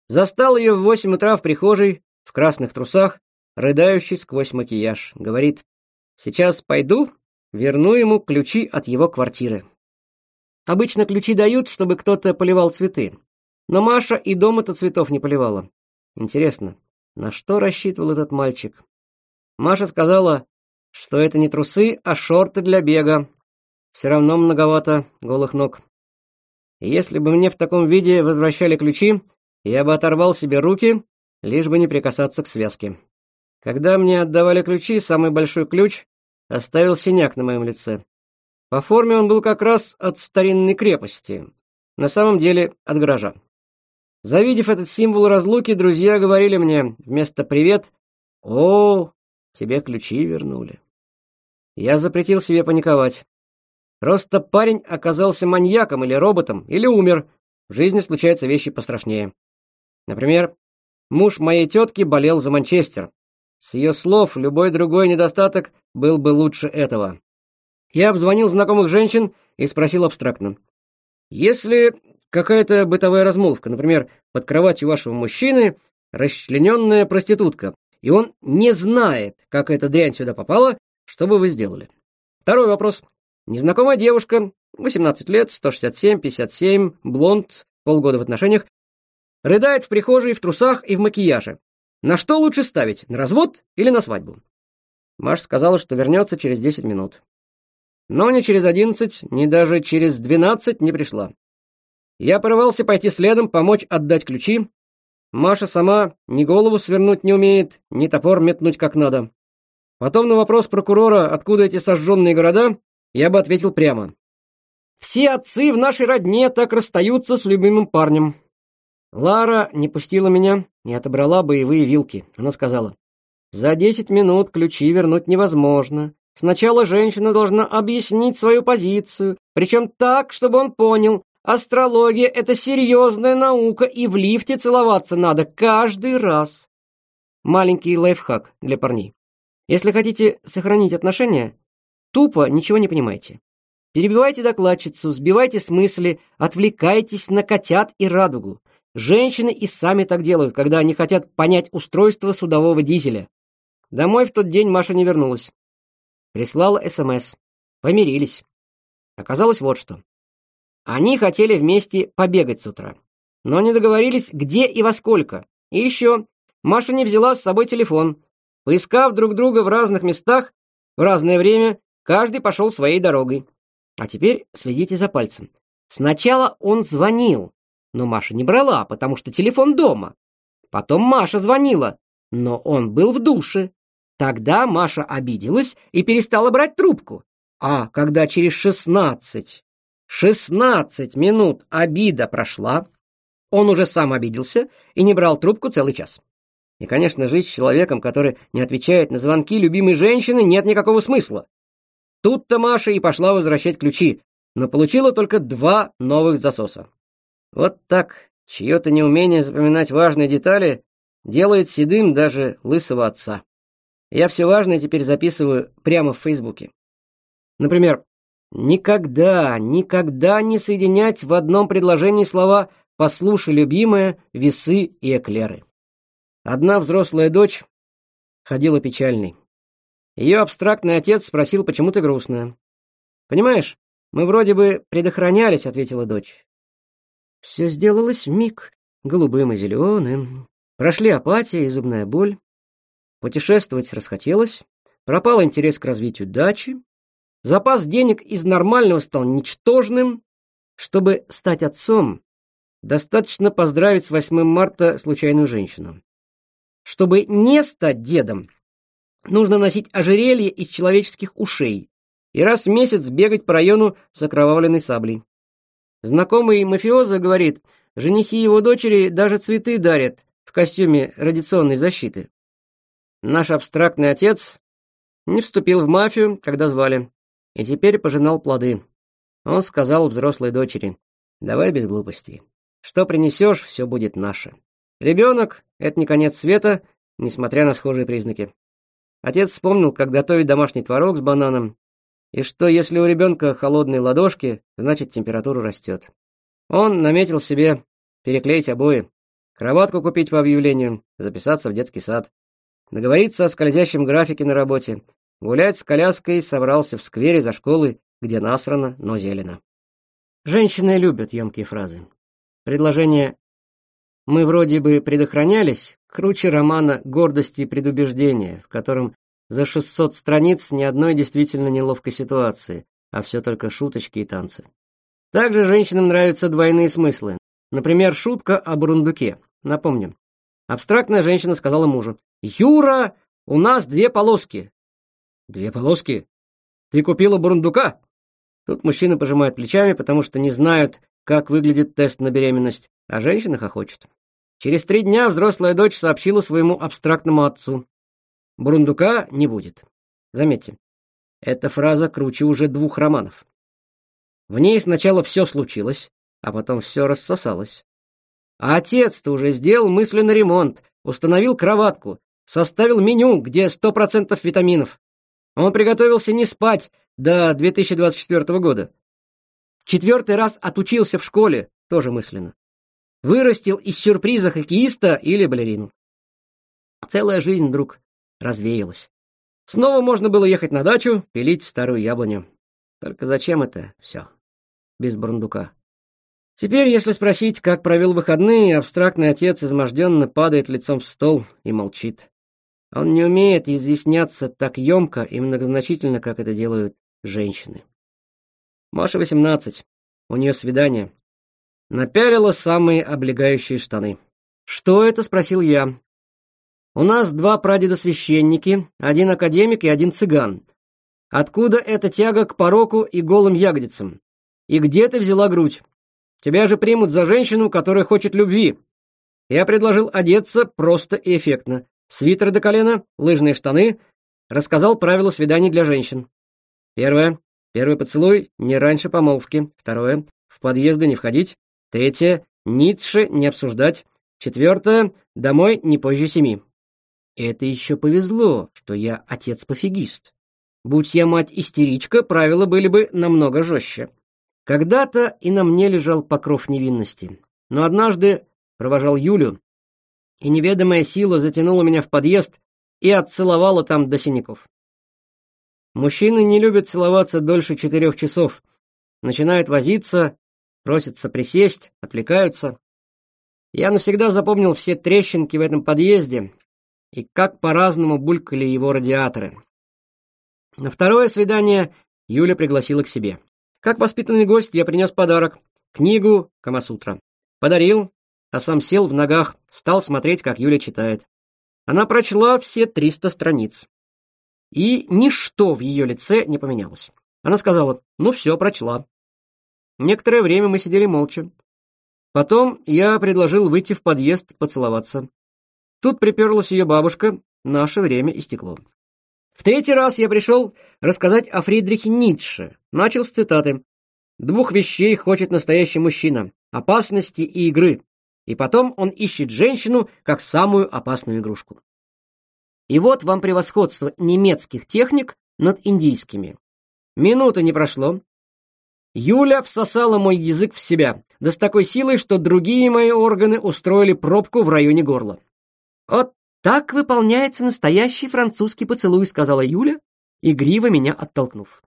Застал ее в восемь утра в прихожей, в красных трусах, рыдающий сквозь макияж. Говорит, сейчас пойду, верну ему ключи от его квартиры. Обычно ключи дают, чтобы кто-то поливал цветы. Но Маша и дома-то цветов не поливала. Интересно, на что рассчитывал этот мальчик? Маша сказала, что это не трусы, а шорты для бега. Все равно многовато голых ног. Если бы мне в таком виде возвращали ключи, я бы оторвал себе руки, лишь бы не прикасаться к связке. Когда мне отдавали ключи, самый большой ключ оставил синяк на моем лице. По форме он был как раз от старинной крепости, на самом деле от гаража. Завидев этот символ разлуки, друзья говорили мне вместо «привет» «О, тебе ключи вернули». Я запретил себе паниковать. Просто парень оказался маньяком или роботом, или умер. В жизни случаются вещи пострашнее. Например, муж моей тетки болел за Манчестер. С ее слов, любой другой недостаток был бы лучше этого. Я обзвонил знакомых женщин и спросил абстрактно. «Если Какая-то бытовая размолвка, например, под кроватью вашего мужчины расчлененная проститутка, и он не знает, как эта дрянь сюда попала, что бы вы сделали. Второй вопрос. Незнакомая девушка, 18 лет, 167, 57, блонд, полгода в отношениях, рыдает в прихожей, в трусах и в макияже. На что лучше ставить, на развод или на свадьбу? Маш сказала, что вернется через 10 минут. Но ни через 11, ни даже через 12 не пришла. Я порывался пойти следом, помочь отдать ключи. Маша сама ни голову свернуть не умеет, ни топор метнуть как надо. Потом на вопрос прокурора, откуда эти сожженные города, я бы ответил прямо. Все отцы в нашей родне так расстаются с любимым парнем. Лара не пустила меня, и отобрала боевые вилки. Она сказала, «За десять минут ключи вернуть невозможно. Сначала женщина должна объяснить свою позицию, причем так, чтобы он понял, Астрология — это серьезная наука, и в лифте целоваться надо каждый раз. Маленький лайфхак для парней. Если хотите сохранить отношения, тупо ничего не понимаете. Перебивайте докладчицу, сбивайте с мысли, отвлекайтесь на котят и радугу. Женщины и сами так делают, когда они хотят понять устройство судового дизеля. Домой в тот день Маша не вернулась. Прислала СМС. Эм Помирились. Оказалось вот что. Они хотели вместе побегать с утра, но не договорились, где и во сколько. И еще, Маша не взяла с собой телефон. Поискав друг друга в разных местах, в разное время, каждый пошел своей дорогой. А теперь следите за пальцем. Сначала он звонил, но Маша не брала, потому что телефон дома. Потом Маша звонила, но он был в душе. Тогда Маша обиделась и перестала брать трубку. А когда через шестнадцать 16 минут обида прошла, он уже сам обиделся и не брал трубку целый час. И, конечно, жить с человеком, который не отвечает на звонки любимой женщины, нет никакого смысла. Тут-то Маша и пошла возвращать ключи, но получила только два новых засоса. Вот так, чье-то неумение запоминать важные детали делает седым даже лысого отца. Я все важное теперь записываю прямо в Фейсбуке. Например, Никогда, никогда не соединять в одном предложении слова «послушай, любимая», «весы» и «эклеры». Одна взрослая дочь ходила печальной. Ее абстрактный отец спросил, почему ты грустная. «Понимаешь, мы вроде бы предохранялись», — ответила дочь. Все сделалось миг, голубым и зеленым. Прошли апатия и зубная боль. Путешествовать расхотелось, пропал интерес к развитию дачи, Запас денег из нормального стал ничтожным. Чтобы стать отцом, достаточно поздравить с 8 марта случайную женщину. Чтобы не стать дедом, нужно носить ожерелье из человеческих ушей и раз в месяц бегать по району с окровавленной саблей. Знакомый мафиоза говорит, женихи его дочери даже цветы дарят в костюме радиационной защиты. Наш абстрактный отец не вступил в мафию, когда звали и теперь пожинал плоды. Он сказал взрослой дочери, «Давай без глупостей. Что принесешь, все будет наше. Ребенок — это не конец света, несмотря на схожие признаки». Отец вспомнил, как готовить домашний творог с бананом, и что если у ребенка холодные ладошки, значит температура растет. Он наметил себе переклеить обои, кроватку купить по объявлению, записаться в детский сад, договориться о скользящем графике на работе, Гулять с коляской собрался в сквере за школы, где насрано, но зелено. Женщины любят емкие фразы. Предложение «Мы вроде бы предохранялись» круче романа «Гордость и предубеждение», в котором за 600 страниц ни одной действительно неловкой ситуации, а все только шуточки и танцы. Также женщинам нравятся двойные смыслы. Например, шутка о бурундуке. Напомним. Абстрактная женщина сказала мужу. «Юра, у нас две полоски. «Две полоски? Ты купила бурундука?» Тут мужчины пожимают плечами, потому что не знают, как выглядит тест на беременность, а женщины хохочут. Через три дня взрослая дочь сообщила своему абстрактному отцу. «Бурундука не будет». Заметьте, эта фраза круче уже двух романов. В ней сначала все случилось, а потом все рассосалось. А отец-то уже сделал мысленный ремонт, установил кроватку, составил меню, где сто процентов витаминов, он приготовился не спать до 2024 года. Четвертый раз отучился в школе, тоже мысленно. Вырастил из сюрприза хоккеиста или балерину. Целая жизнь вдруг развеялась. Снова можно было ехать на дачу, пилить старую яблоню. Только зачем это все? Без бурундука. Теперь, если спросить, как провел выходные, абстрактный отец изможденно падает лицом в стол и молчит. Он не умеет изъясняться так емко и многозначительно, как это делают женщины. Маша 18. У нее свидание. Напялила самые облегающие штаны. «Что это?» — спросил я. «У нас два прадеда-священники, один академик и один цыган. Откуда эта тяга к пороку и голым ягодицам? И где ты взяла грудь? Тебя же примут за женщину, которая хочет любви». Я предложил одеться просто и эффектно свитер до колена, лыжные штаны, рассказал правила свиданий для женщин. Первое. Первый поцелуй не раньше помолвки. Второе. В подъезды не входить. Третье. Ницше не обсуждать. Четвертое. Домой не позже семи. Это еще повезло, что я отец-пофигист. Будь я мать-истеричка, правила были бы намного жестче. Когда-то и на мне лежал покров невинности. Но однажды провожал Юлю, и неведомая сила затянула меня в подъезд и отцеловала там до синяков. Мужчины не любят целоваться дольше четырех часов, начинают возиться, просятся присесть, отвлекаются. Я навсегда запомнил все трещинки в этом подъезде и как по-разному булькали его радиаторы. На второе свидание Юля пригласила к себе. Как воспитанный гость я принес подарок — книгу Камасутра. Подарил, а сам сел в ногах, стал смотреть, как Юля читает. Она прочла все 300 страниц. И ничто в ее лице не поменялось. Она сказала, ну все, прочла. Некоторое время мы сидели молча. Потом я предложил выйти в подъезд поцеловаться. Тут приперлась ее бабушка, наше время истекло. В третий раз я пришел рассказать о Фридрихе Ницше. Начал с цитаты. «Двух вещей хочет настоящий мужчина – опасности и игры и потом он ищет женщину как самую опасную игрушку. И вот вам превосходство немецких техник над индийскими. Минуты не прошло. Юля всосала мой язык в себя, да с такой силой, что другие мои органы устроили пробку в районе горла. «Вот так выполняется настоящий французский поцелуй», — сказала Юля, игриво меня оттолкнув.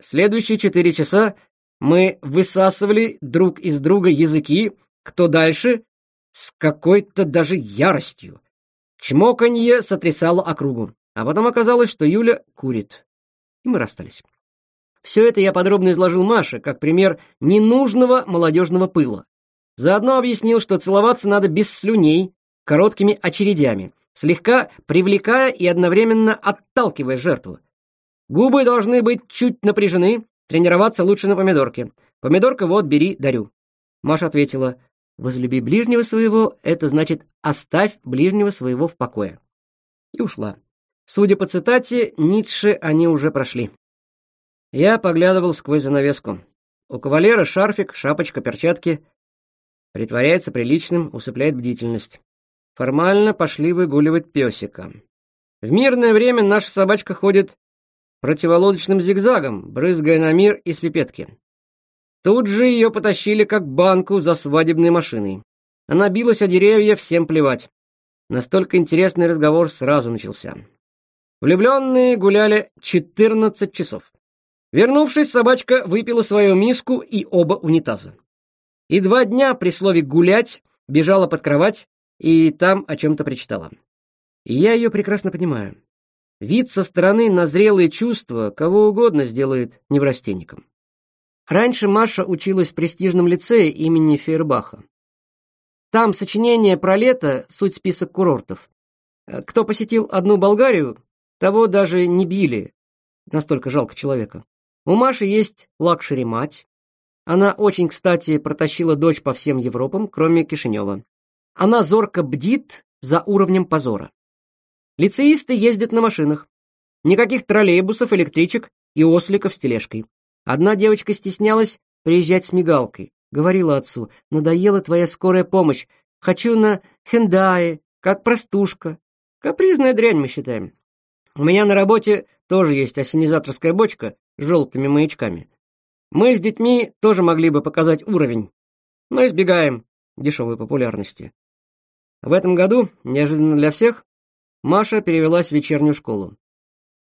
Следующие четыре часа мы высасывали друг из друга языки, кто дальше? С какой-то даже яростью. Чмоканье сотрясало округу, а потом оказалось, что Юля курит. И мы расстались. Все это я подробно изложил Маше, как пример ненужного молодежного пыла. Заодно объяснил, что целоваться надо без слюней, короткими очередями, слегка привлекая и одновременно отталкивая жертву. Губы должны быть чуть напряжены, тренироваться лучше на помидорке. Помидорка вот, бери, дарю. Маша ответила, Возлюби ближнего своего это значит оставь ближнего своего в покое. И ушла. Судя по цитате, Ницше они уже прошли. Я поглядывал сквозь занавеску. У кавалера шарфик, шапочка, перчатки. Притворяется приличным, усыпляет бдительность. Формально пошли выгуливать песика. В мирное время наша собачка ходит противолодочным зигзагом, брызгая на мир из пипетки. Тут же ее потащили как банку за свадебной машиной. Она билась о деревья, всем плевать. Настолько интересный разговор сразу начался. Влюбленные гуляли 14 часов. Вернувшись, собачка выпила свою миску и оба унитаза. И два дня при слове «гулять» бежала под кровать и там о чем-то причитала. И я ее прекрасно понимаю. Вид со стороны на зрелые чувства кого угодно сделает неврастенником. Раньше Маша училась в престижном лицее имени Фейербаха. Там сочинение про лето, суть список курортов. Кто посетил одну Болгарию, того даже не били. Настолько жалко человека. У Маши есть лакшери-мать. Она очень, кстати, протащила дочь по всем Европам, кроме Кишинева. Она зорко бдит за уровнем позора. Лицеисты ездят на машинах. Никаких троллейбусов, электричек и осликов с тележкой. Одна девочка стеснялась приезжать с мигалкой. Говорила отцу, надоела твоя скорая помощь. Хочу на хендае, как простушка. Капризная дрянь, мы считаем. У меня на работе тоже есть осенизаторская бочка с желтыми маячками. Мы с детьми тоже могли бы показать уровень, но избегаем дешевой популярности. В этом году, неожиданно для всех, Маша перевелась в вечернюю школу.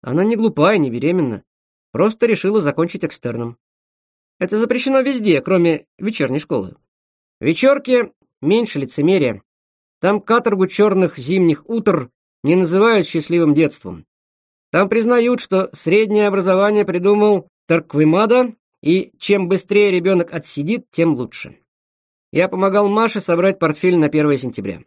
Она не глупая, не беременна. Просто решила закончить экстерном. Это запрещено везде, кроме вечерней школы. Вечерки меньше лицемерия. Там каторгу черных зимних утр не называют счастливым детством. Там признают, что среднее образование придумал Тарквимада, и чем быстрее ребенок отсидит, тем лучше. Я помогал Маше собрать портфель на 1 сентября.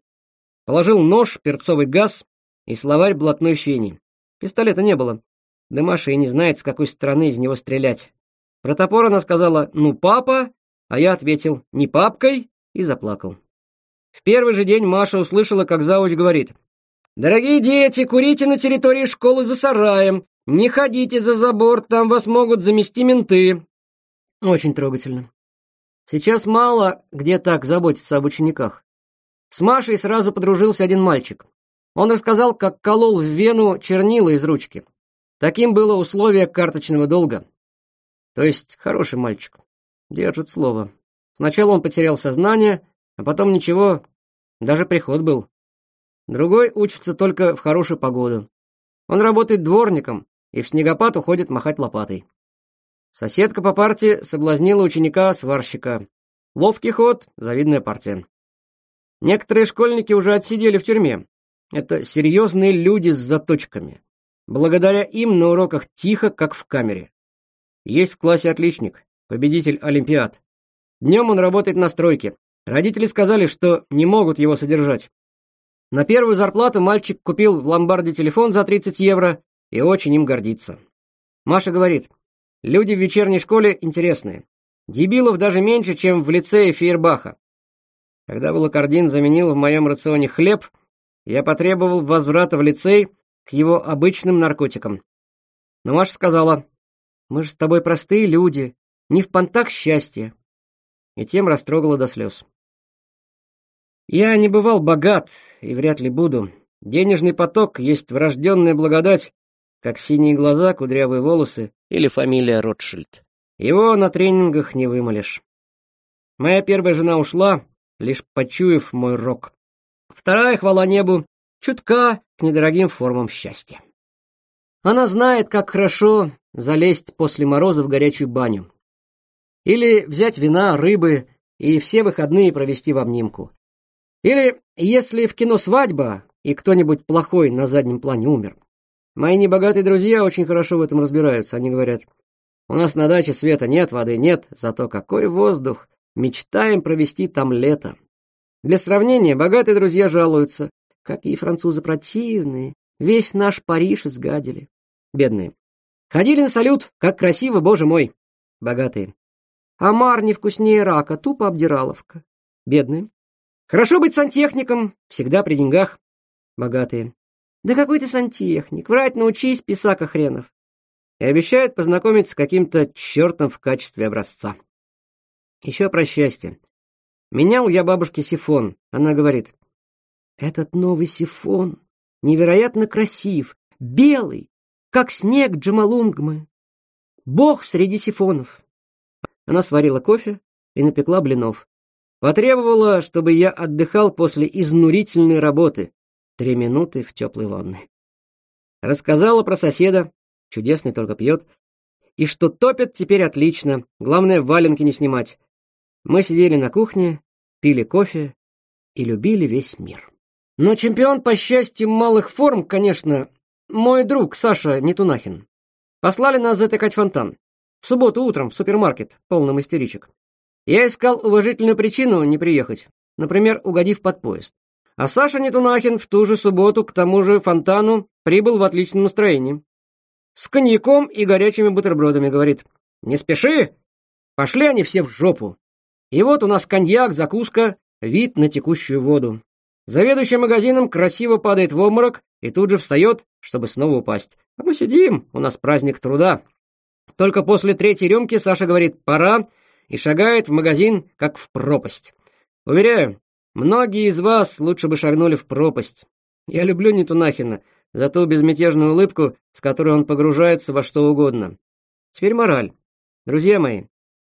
Положил нож, перцовый газ и словарь блатной фени. Пистолета не было, да Маша и не знает, с какой стороны из него стрелять. Про топор она сказала «Ну, папа!», а я ответил «Не папкой!» и заплакал. В первый же день Маша услышала, как зауч говорит «Дорогие дети, курите на территории школы за сараем! Не ходите за забор, там вас могут замести менты!» Очень трогательно. Сейчас мало где так заботиться об учениках. С Машей сразу подружился один мальчик. Он рассказал, как колол в вену чернила из ручки. Таким было условие карточного долга. То есть хороший мальчик. Держит слово. Сначала он потерял сознание, а потом ничего, даже приход был. Другой учится только в хорошую погоду. Он работает дворником и в снегопад уходит махать лопатой. Соседка по парте соблазнила ученика-сварщика. Ловкий ход, завидная партия. Некоторые школьники уже отсидели в тюрьме. Это серьезные люди с заточками. Благодаря им на уроках тихо, как в камере. Есть в классе отличник, победитель Олимпиад. Днем он работает на стройке. Родители сказали, что не могут его содержать. На первую зарплату мальчик купил в ломбарде телефон за 30 евро и очень им гордится. Маша говорит, люди в вечерней школе интересные. Дебилов даже меньше, чем в лицее Фейербаха. Когда Волокордин заменил в моем рационе хлеб, я потребовал возврата в лицей к его обычным наркотикам. Но Маша сказала, «Мы же с тобой простые люди, не в понтах счастья». И тем растрогала до слез. «Я не бывал богат и вряд ли буду. Денежный поток есть врожденная благодать, как синие глаза, кудрявые волосы или фамилия Ротшильд. Его на тренингах не вымолишь. Моя первая жена ушла, лишь почуяв мой рок. Вторая, хвала небу, чутка к недорогим формам счастья. Она знает, как хорошо залезть после мороза в горячую баню. Или взять вина, рыбы и все выходные провести в обнимку. Или, если в кино свадьба, и кто-нибудь плохой на заднем плане умер. Мои небогатые друзья очень хорошо в этом разбираются. Они говорят, у нас на даче света нет, воды нет, зато какой воздух. Мечтаем провести там лето. Для сравнения, богатые друзья жалуются, Какие французы противные. Весь наш Париж изгадили. Бедные. Ходили на салют, как красиво, боже мой. Богатые. Амар не вкуснее рака, тупо обдираловка. Бедные. Хорошо быть сантехником, всегда при деньгах. Богатые. Да какой ты сантехник, врать научись, писака хренов. И обещают познакомиться с каким-то чертом в качестве образца. Еще про счастье. Менял я бабушке сифон. Она говорит, этот новый сифон невероятно красив, белый, как снег Джамалунгмы. Бог среди сифонов. Она сварила кофе и напекла блинов. Потребовала, чтобы я отдыхал после изнурительной работы. Три минуты в теплой ванной. Рассказала про соседа, чудесный только пьет, и что топят теперь отлично, главное валенки не снимать. Мы сидели на кухне, пили кофе и любили весь мир. Но чемпион, по счастью, малых форм, конечно, мой друг Саша Нетунахин. Послали нас затыкать фонтан. В субботу утром в супермаркет, полный мастеричек. Я искал уважительную причину не приехать, например, угодив под поезд. А Саша Нетунахин в ту же субботу к тому же фонтану прибыл в отличном настроении. С коньяком и горячими бутербродами, говорит. «Не спеши! Пошли они все в жопу!» И вот у нас коньяк, закуска, вид на текущую воду. Заведующий магазином красиво падает в обморок и тут же встает, чтобы снова упасть. А мы сидим, у нас праздник труда. Только после третьей рюмки Саша говорит «пора» и шагает в магазин, как в пропасть. Уверяю, многие из вас лучше бы шагнули в пропасть. Я люблю Нетунахина за ту безмятежную улыбку, с которой он погружается во что угодно. Теперь мораль. Друзья мои,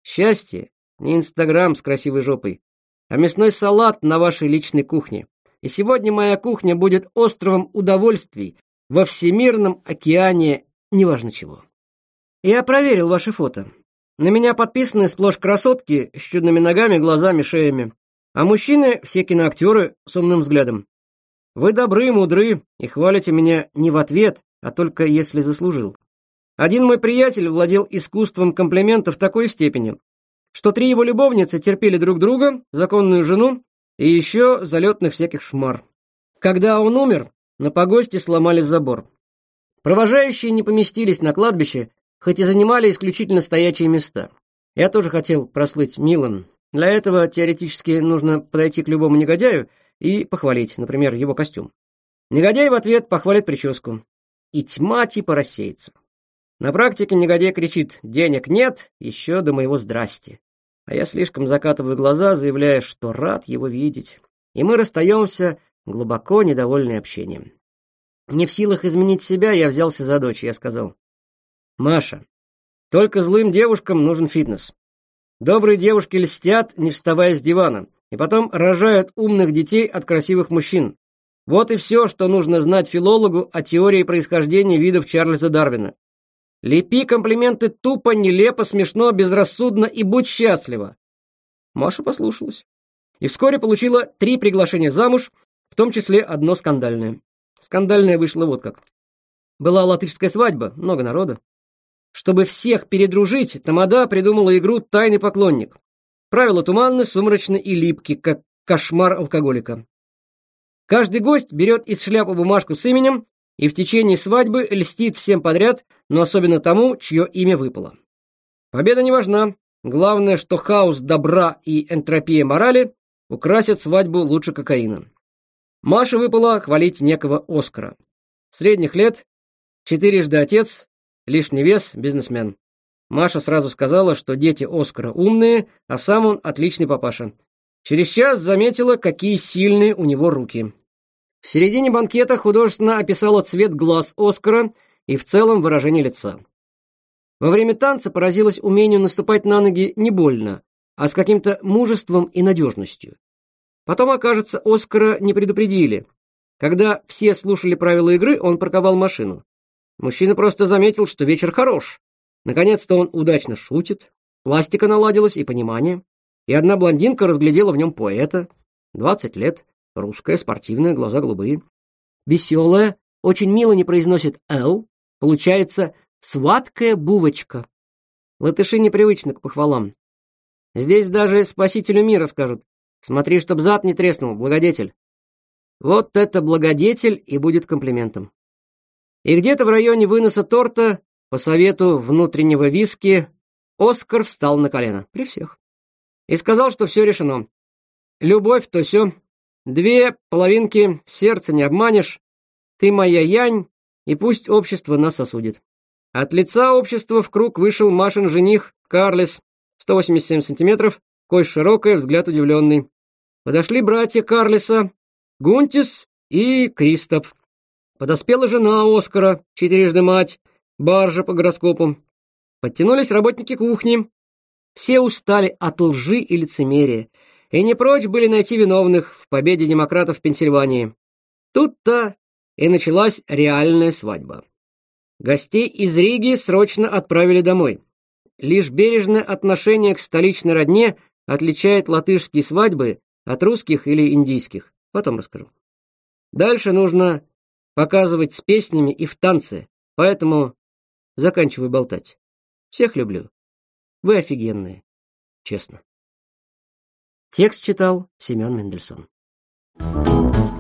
счастье не Инстаграм с красивой жопой, а мясной салат на вашей личной кухне и сегодня моя кухня будет островом удовольствий во всемирном океане неважно чего. Я проверил ваши фото. На меня подписаны сплошь красотки с чудными ногами, глазами, шеями. А мужчины — все киноактеры с умным взглядом. Вы добры, мудры и хвалите меня не в ответ, а только если заслужил. Один мой приятель владел искусством комплиментов такой степени, что три его любовницы терпели друг друга, законную жену и еще залетных всяких шмар. Когда он умер, на погосте сломали забор. Провожающие не поместились на кладбище, хоть и занимали исключительно стоячие места. Я тоже хотел прослыть милым. Для этого теоретически нужно подойти к любому негодяю и похвалить, например, его костюм. Негодяй в ответ похвалит прическу. И тьма типа рассеется. На практике негодяй кричит «Денег нет!» еще до моего «Здрасте!» а я слишком закатываю глаза, заявляя, что рад его видеть. И мы расстаемся, глубоко недовольные общением. Не в силах изменить себя, я взялся за дочь, я сказал. «Маша, только злым девушкам нужен фитнес. Добрые девушки льстят, не вставая с дивана, и потом рожают умных детей от красивых мужчин. Вот и все, что нужно знать филологу о теории происхождения видов Чарльза Дарвина. Лепи комплименты тупо, нелепо, смешно, безрассудно и будь счастлива. Маша послушалась. И вскоре получила три приглашения замуж, в том числе одно скандальное. Скандальное вышло вот как. Была латышская свадьба, много народа. Чтобы всех передружить, Тамада придумала игру «Тайный поклонник». Правила туманны, сумрачны и липки, как кошмар алкоголика. Каждый гость берет из шляпы бумажку с именем, и в течение свадьбы льстит всем подряд, но особенно тому, чье имя выпало. Победа не важна. Главное, что хаос добра и энтропия морали украсят свадьбу лучше кокаина. Маше выпало хвалить некого Оскара. Средних лет, четырежды отец, лишний вес, бизнесмен. Маша сразу сказала, что дети Оскара умные, а сам он отличный папаша. Через час заметила, какие сильные у него руки. В середине банкета художественно описала цвет глаз Оскара и в целом выражение лица. Во время танца поразилась умению наступать на ноги не больно, а с каким-то мужеством и надежностью. Потом, окажется, Оскара не предупредили. Когда все слушали правила игры, он парковал машину. Мужчина просто заметил, что вечер хорош. Наконец-то он удачно шутит, пластика наладилась и понимание. И одна блондинка разглядела в нем поэта. 20 лет, Русская, спортивная, глаза голубые. Веселая, очень мило не произносит «л». Получается «сваткая бувочка». Латыши непривычны к похвалам. Здесь даже спасителю мира скажут. Смотри, чтоб зад не треснул, благодетель. Вот это благодетель и будет комплиментом. И где-то в районе выноса торта, по совету внутреннего виски, Оскар встал на колено при всех и сказал, что все решено. Любовь то все, Две половинки, сердце не обманешь. Ты моя янь, и пусть общество нас осудит. От лица общества в круг вышел Машин жених, Карлес, 187 сантиметров, кость широкая, взгляд удивленный. Подошли братья Карлеса, Гунтис и Кристоп. Подоспела жена Оскара, четырежды мать, баржа по гороскопу. Подтянулись работники кухни. Все устали от лжи и лицемерия и не прочь были найти виновных в победе демократов в Пенсильвании. Тут-то и началась реальная свадьба. Гостей из Риги срочно отправили домой. Лишь бережное отношение к столичной родне отличает латышские свадьбы от русских или индийских. Потом расскажу. Дальше нужно показывать с песнями и в танце, поэтому заканчиваю болтать. Всех люблю. Вы офигенные, честно. Текст читал Семен Мендельсон. Thank you.